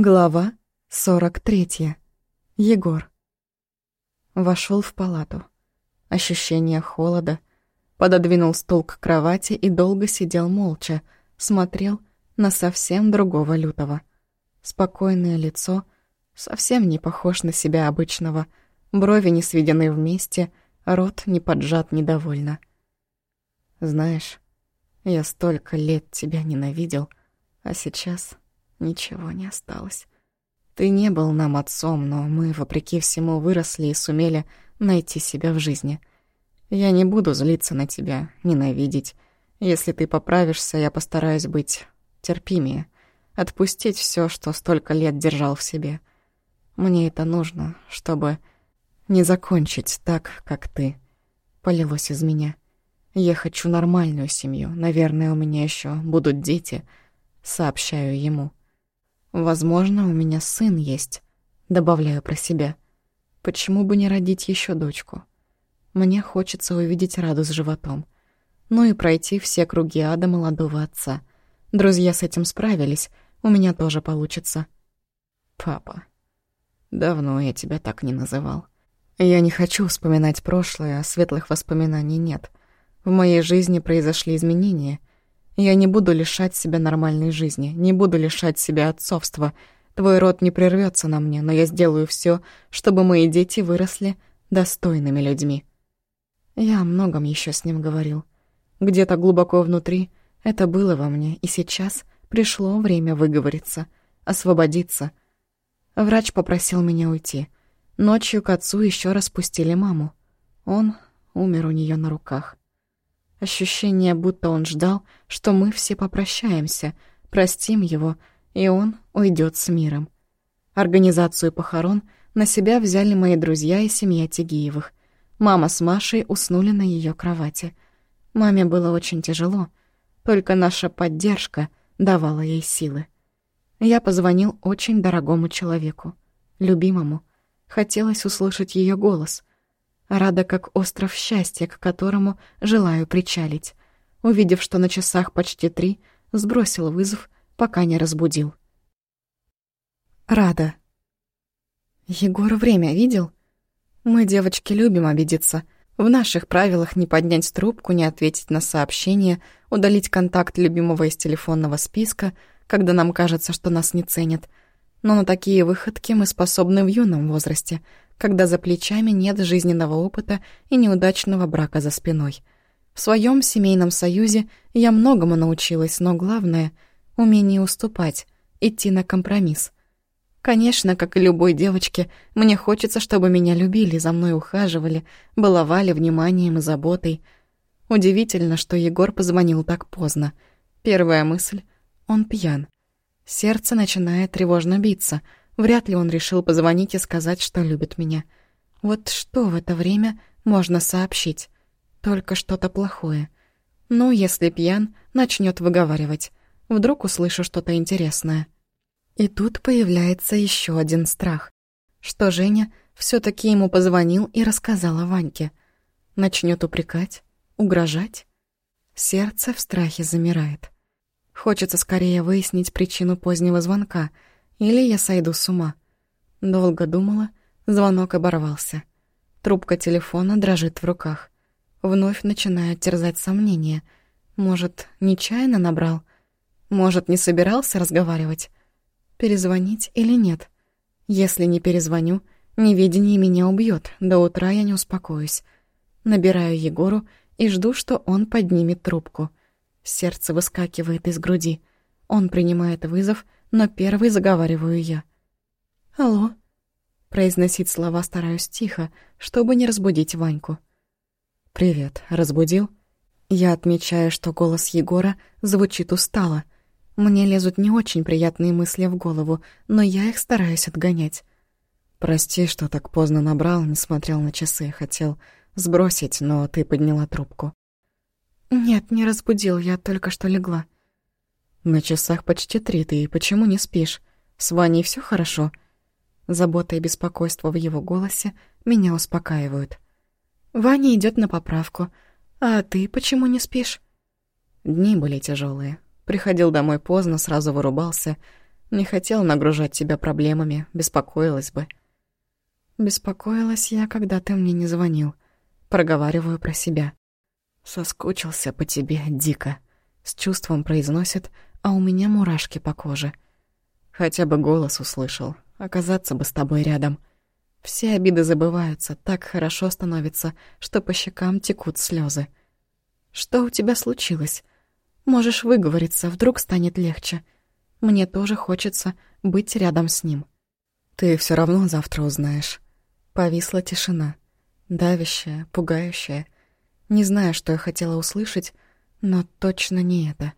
Глава 43. Егор. Вошел в палату. Ощущение холода. Пододвинул стул к кровати и долго сидел молча, смотрел на совсем другого лютого. Спокойное лицо, совсем не похож на себя обычного, брови не сведены вместе, рот не поджат недовольно. «Знаешь, я столько лет тебя ненавидел, а сейчас ничего не осталось. Ты не был нам отцом, но мы, вопреки всему, выросли и сумели найти себя в жизни. Я не буду злиться на тебя, ненавидеть. Если ты поправишься, я постараюсь быть терпимее, отпустить все, что столько лет держал в себе. Мне это нужно, чтобы не закончить так, как ты. Полилось из меня. Я хочу нормальную семью. Наверное, у меня еще будут дети. Сообщаю ему. Возможно, у меня сын есть, добавляю про себя. Почему бы не родить еще дочку? Мне хочется увидеть Раду с животом. Ну и пройти все круги ада молодого отца. Друзья с этим справились, у меня тоже получится. Папа, давно я тебя так не называл. Я не хочу вспоминать прошлое, а светлых воспоминаний нет. В моей жизни произошли изменения, я не буду лишать себя нормальной жизни, не буду лишать себя отцовства. Твой род не прервется на мне, но я сделаю все, чтобы мои дети выросли достойными людьми. Я о многом еще с ним говорил. Где-то глубоко внутри это было во мне, и сейчас пришло время выговориться, освободиться. Врач попросил меня уйти. Ночью к отцу еще раз пустили маму. Он умер у нее на руках. Ощущение, будто он ждал, что мы все попрощаемся, простим его, и он уйдет с миром. Организацию похорон на себя взяли мои друзья и семья Тигиевых. Мама с Машей уснули на ее кровати. Маме было очень тяжело, только наша поддержка давала ей силы. Я позвонил очень дорогому человеку, любимому. Хотелось услышать ее голос. Рада, как остров счастья, к которому желаю причалить. Увидев, что на часах почти три, сбросил вызов, пока не разбудил. Рада. Егор время видел? Мы, девочки, любим обидеться. В наших правилах не поднять трубку, не ответить на сообщение, удалить контакт любимого из телефонного списка, когда нам кажется, что нас не ценят. Но на такие выходки мы способны в юном возрасте — когда за плечами нет жизненного опыта и неудачного брака за спиной. В своем семейном союзе я многому научилась, но главное — умение уступать, идти на компромисс. Конечно, как и любой девочке, мне хочется, чтобы меня любили, за мной ухаживали, баловали вниманием и заботой. Удивительно, что Егор позвонил так поздно. Первая мысль — он пьян. Сердце начинает тревожно биться — Вряд ли он решил позвонить и сказать, что любит меня. Вот что в это время можно сообщить? Только что-то плохое. Ну, если пьян, начнет выговаривать. Вдруг услышу что-то интересное. И тут появляется еще один страх. Что Женя все таки ему позвонил и рассказал о Ваньке. Начнет упрекать, угрожать. Сердце в страхе замирает. Хочется скорее выяснить причину позднего звонка — или я сойду с ума. Долго думала, звонок оборвался. Трубка телефона дрожит в руках. Вновь начинают терзать сомнения. Может, нечаянно набрал? Может, не собирался разговаривать? Перезвонить или нет? Если не перезвоню, неведение меня убьет. До утра я не успокоюсь. Набираю Егору и жду, что он поднимет трубку. Сердце выскакивает из груди. Он принимает вызов — но первый заговариваю я. «Алло?» Произносить слова стараюсь тихо, чтобы не разбудить Ваньку. «Привет, разбудил?» Я отмечаю, что голос Егора звучит устало. Мне лезут не очень приятные мысли в голову, но я их стараюсь отгонять. «Прости, что так поздно набрал, не смотрел на часы, хотел сбросить, но ты подняла трубку». «Нет, не разбудил, я только что легла». «На часах почти три, ты почему не спишь? С Ваней все хорошо?» Забота и беспокойство в его голосе меня успокаивают. «Ваня идет на поправку. А ты почему не спишь?» Дни были тяжелые. Приходил домой поздно, сразу вырубался. Не хотел нагружать тебя проблемами, беспокоилась бы. Беспокоилась я, когда ты мне не звонил. Проговариваю про себя. Соскучился по тебе дико. С чувством произносит, а у меня мурашки по коже. Хотя бы голос услышал. Оказаться бы с тобой рядом. Все обиды забываются, так хорошо становится, что по щекам текут слезы. Что у тебя случилось? Можешь выговориться, вдруг станет легче. Мне тоже хочется быть рядом с ним. Ты все равно завтра узнаешь. Повисла тишина. Давящая, пугающая. Не знаю, что я хотела услышать, но точно не это.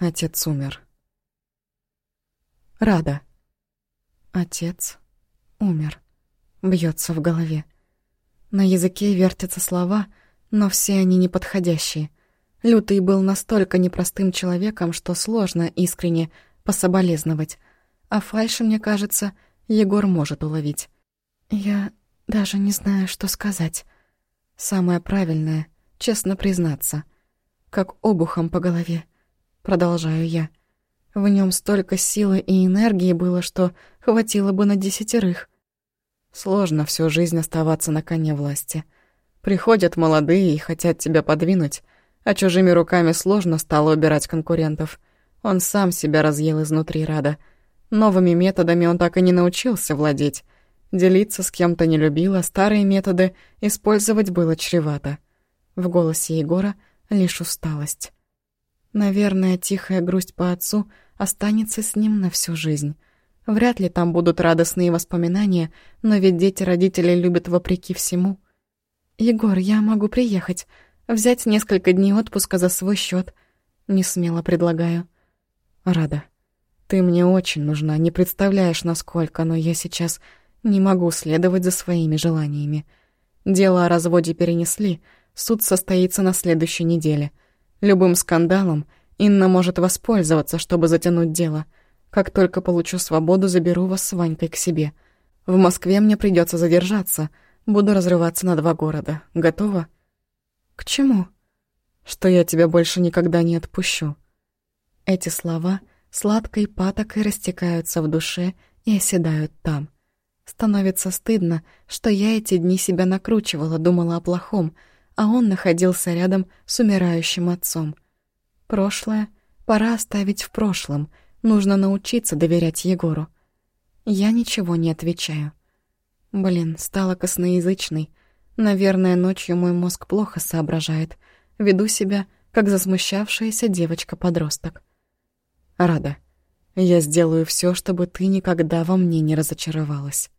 Отец умер. Рада. Отец умер. Бьется в голове. На языке вертятся слова, но все они неподходящие. Лютый был настолько непростым человеком, что сложно искренне пособолезновать. А фальши, мне кажется, Егор может уловить. Я даже не знаю, что сказать. Самое правильное — честно признаться. Как обухом по голове. Продолжаю я. В нем столько силы и энергии было, что хватило бы на десятерых. Сложно всю жизнь оставаться на коне власти. Приходят молодые и хотят тебя подвинуть — а чужими руками сложно стало убирать конкурентов. Он сам себя разъел изнутри рада. Новыми методами он так и не научился владеть. Делиться с кем-то не любил, а старые методы использовать было чревато. В голосе Егора лишь усталость. Наверное, тихая грусть по отцу останется с ним на всю жизнь. Вряд ли там будут радостные воспоминания, но ведь дети родителей любят вопреки всему. «Егор, я могу приехать», Взять несколько дней отпуска за свой счет. Не смело предлагаю. Рада. Ты мне очень нужна, не представляешь, насколько, но я сейчас не могу следовать за своими желаниями. Дело о разводе перенесли, суд состоится на следующей неделе. Любым скандалом Инна может воспользоваться, чтобы затянуть дело. Как только получу свободу, заберу вас с Ванькой к себе. В Москве мне придется задержаться. Буду разрываться на два города. Готова?» «К чему?» «Что я тебя больше никогда не отпущу». Эти слова сладкой патокой растекаются в душе и оседают там. Становится стыдно, что я эти дни себя накручивала, думала о плохом, а он находился рядом с умирающим отцом. Прошлое пора оставить в прошлом, нужно научиться доверять Егору. Я ничего не отвечаю. Блин, стала косноязычной, Наверное, ночью мой мозг плохо соображает. Веду себя, как засмущавшаяся девочка-подросток. Рада. Я сделаю все, чтобы ты никогда во мне не разочаровалась.